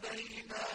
بين